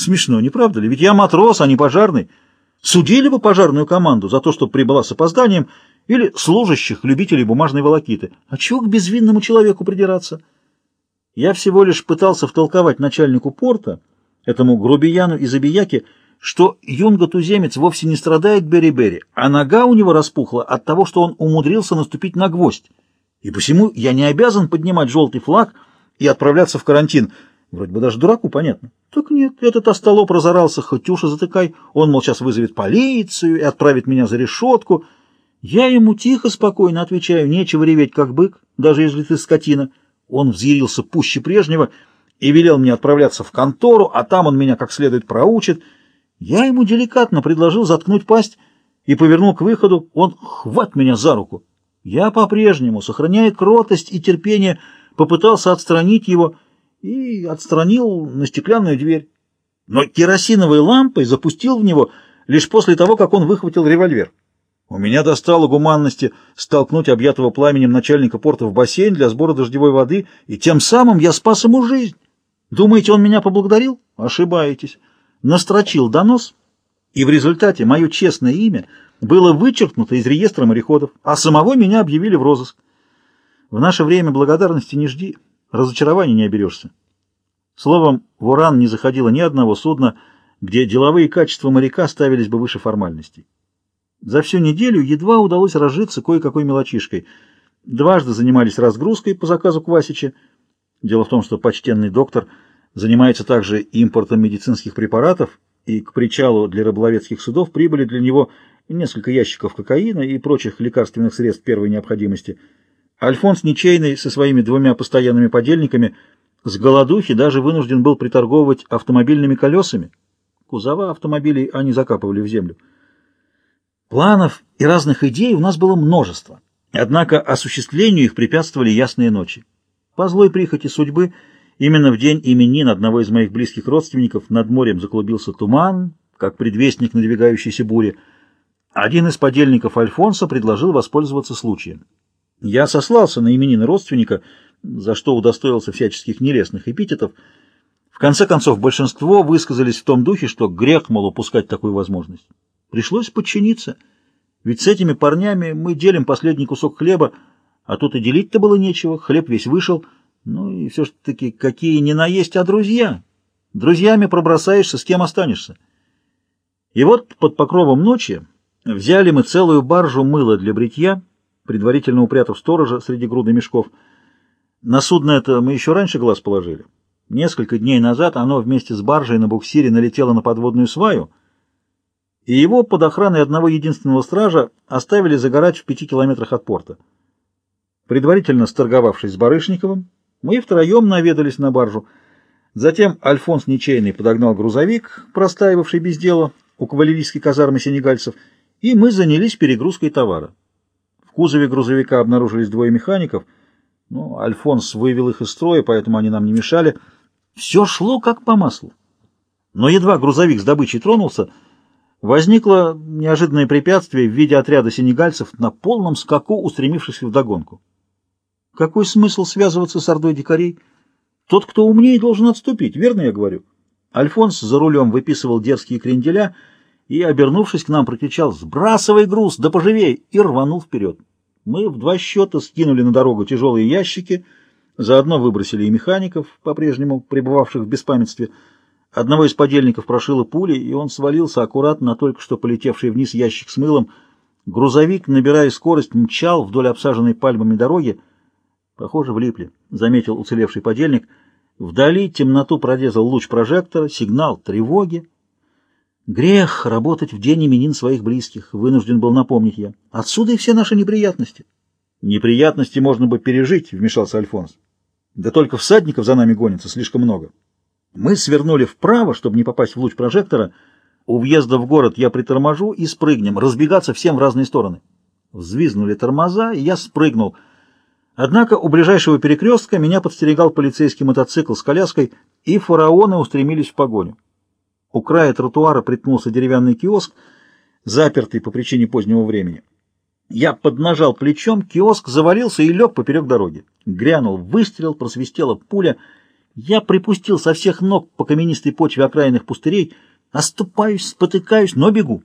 Смешно, не правда ли? Ведь я матрос, а не пожарный. Судили бы пожарную команду за то, что прибыла с опозданием, или служащих, любителей бумажной волокиты. А чего к безвинному человеку придираться? Я всего лишь пытался втолковать начальнику порта, этому грубияну и забияке, что юнга-туземец вовсе не страдает бери-бери, а нога у него распухла от того, что он умудрился наступить на гвоздь. И посему я не обязан поднимать желтый флаг и отправляться в карантин. Вроде бы даже дураку понятно. Так нет, этот остолоп разорался, хоть уши затыкай. Он, мол, сейчас вызовет полицию и отправит меня за решетку. Я ему тихо, спокойно отвечаю, нечего реветь, как бык, даже если ты скотина. Он взъярился пуще прежнего и велел мне отправляться в контору, а там он меня как следует проучит. Я ему деликатно предложил заткнуть пасть и повернул к выходу. Он хват меня за руку. Я по-прежнему, сохраняя кротость и терпение, попытался отстранить его и отстранил на стеклянную дверь. Но керосиновой лампой запустил в него лишь после того, как он выхватил револьвер. У меня достало гуманности столкнуть объятого пламенем начальника порта в бассейн для сбора дождевой воды, и тем самым я спас ему жизнь. Думаете, он меня поблагодарил? Ошибаетесь. Настрочил донос, и в результате мое честное имя было вычеркнуто из реестра мореходов, а самого меня объявили в розыск. В наше время благодарности не жди, разочарования не оберешься. Словом, в Уран не заходило ни одного судна, где деловые качества моряка ставились бы выше формальностей. За всю неделю едва удалось разжиться кое-какой мелочишкой. Дважды занимались разгрузкой по заказу Квасича. Дело в том, что почтенный доктор занимается также импортом медицинских препаратов, и к причалу для рыболовецких судов прибыли для него несколько ящиков кокаина и прочих лекарственных средств первой необходимости. Альфонс Ничейный со своими двумя постоянными подельниками с голодухи даже вынужден был приторговывать автомобильными колесами. Кузова автомобилей они закапывали в землю. Планов и разных идей у нас было множество, однако осуществлению их препятствовали ясные ночи. По злой прихоти судьбы, именно в день именин одного из моих близких родственников над морем заклубился туман, как предвестник надвигающейся бури. Один из подельников Альфонса предложил воспользоваться случаем. Я сослался на именины родственника, за что удостоился всяческих нелестных эпитетов. В конце концов, большинство высказались в том духе, что грех, мол, упускать такую возможность. Пришлось подчиниться, ведь с этими парнями мы делим последний кусок хлеба, а тут и делить-то было нечего, хлеб весь вышел. Ну и все-таки какие не наесть, а друзья. Друзьями пробросаешься, с кем останешься. И вот под покровом ночи взяли мы целую баржу мыла для бритья, предварительно упрятав сторожа среди груды мешков. На судно это мы еще раньше глаз положили. Несколько дней назад оно вместе с баржей на буксире налетело на подводную сваю — и его под охраной одного единственного стража оставили загорать в пяти километрах от порта. Предварительно сторговавшись с Барышниковым, мы втроем наведались на баржу. Затем Альфонс Ничейный подогнал грузовик, простаивавший без дела у кавалерийской казармы сенегальцев, и мы занялись перегрузкой товара. В кузове грузовика обнаружились двое механиков, но Альфонс вывел их из строя, поэтому они нам не мешали. Все шло как по маслу. Но едва грузовик с добычей тронулся, Возникло неожиданное препятствие в виде отряда сенегальцев на полном скаку, устремившихся вдогонку. Какой смысл связываться с ордой дикарей? Тот, кто умнее, должен отступить, верно я говорю? Альфонс за рулем выписывал дерзкие кренделя и, обернувшись к нам, прокричал «Сбрасывай груз, да поживей!» и рванул вперед. Мы в два счета скинули на дорогу тяжелые ящики, заодно выбросили и механиков, по-прежнему пребывавших в беспамятстве, Одного из подельников прошило пули, и он свалился аккуратно на только что полетевший вниз ящик с мылом. Грузовик, набирая скорость, мчал вдоль обсаженной пальмами дороги. Похоже, влипли, — заметил уцелевший подельник. Вдали темноту прорезал луч прожектора, сигнал тревоги. Грех работать в день именин своих близких, вынужден был напомнить я. Отсюда и все наши неприятности. Неприятности можно бы пережить, — вмешался Альфонс. Да только всадников за нами гонится слишком много. Мы свернули вправо, чтобы не попасть в луч прожектора. У въезда в город я приторможу и спрыгнем, разбегаться всем в разные стороны. Взвизнули тормоза, и я спрыгнул. Однако у ближайшего перекрестка меня подстерегал полицейский мотоцикл с коляской, и фараоны устремились в погоню. У края тротуара приткнулся деревянный киоск, запертый по причине позднего времени. Я поднажал плечом, киоск завалился и лег поперек дороги. Грянул выстрел, просвистела пуля — Я припустил со всех ног по каменистой почве окраинных пустырей, оступаюсь, спотыкаюсь, но бегу.